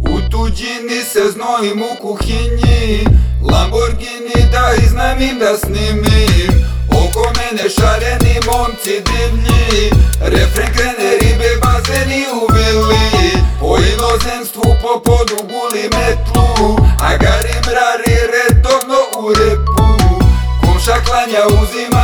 U tuđini se znojim u kuhinji Lamborghini da iznajmim da snimim. Oko mene šareni momci divlji Refren krene ribe bazeni u vili. Po inozemstvu po podu guli metlu A gari mrari redovno u repu. Komša klanja uzimama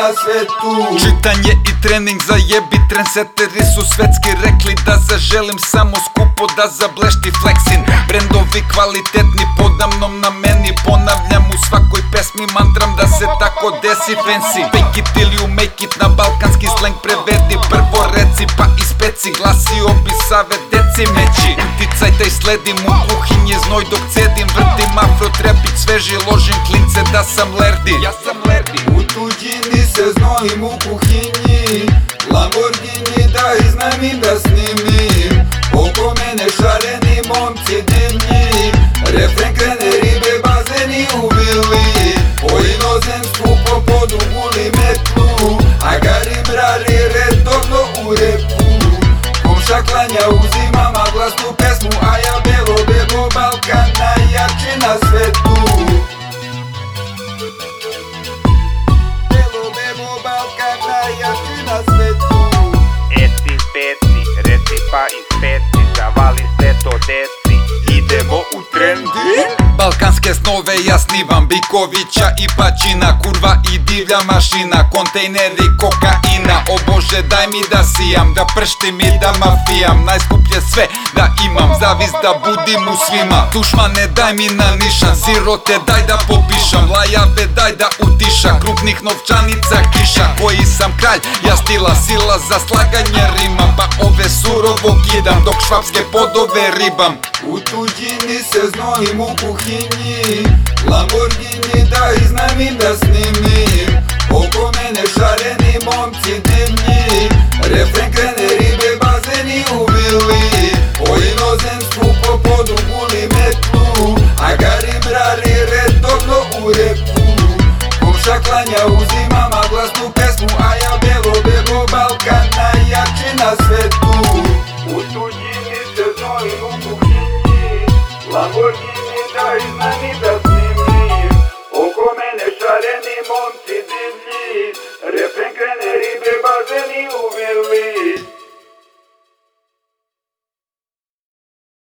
na svetu. Čitanje i trening za jebi Trendseteri su svetski rekli da zaželim samo skupo da zablešti flexin Brendovi kvalitetni podamnom na meni Ponavljam u svakoj pesmi mantram da se tako desi fancy. Fake it till you make it na balkanski slang prevedi. Prvo reci pa ispeci glasio bi save deci meći. Uticaj taj sledim u kuhinji znoj dok cedim Vrtim afro trepić sveži ložim klince da sam lerdi. Ja sam lerdi. U tuđini se znojim u kuhinji. Lamborghini da iznajmim da snimim. Oko mene šareni momci divlji Refren krene ribe bazeni u vili. Po inozemstvu po podu guli metlu. A gari mrari redovno u repu. Komša klanja uzimama it. Idemo u trendi. Balkanske snove ja snivam Bikovića i Pačina. Kurva i divlja mašina Kontejneri kokaina. O Bože daj mi da sijam Da prštim i da mafijam. Najskuplje sve da imam Zavis da budim u svima. Tušmane daj mi na nišan Sirote daj da popišam. Lajave daj da utišam Krupnih novčanica kiša. Koji sam kralj ja stila Sila za slaganje rima. Pa ove surovo kidam Dok švapske podove ribam Утудилися з ногим у кухні Ламборгіні та із знаміння з ними Око мене шарені момці дивні Рефрен кренері базені увели Ой, іноземську поподу були метлу А гарі брали редовно у реку Кумша кланя узі мама власну песну А я біло бего Балкана, як чи на свету Утудилися з ногим у кухні благоні, вітай на небес.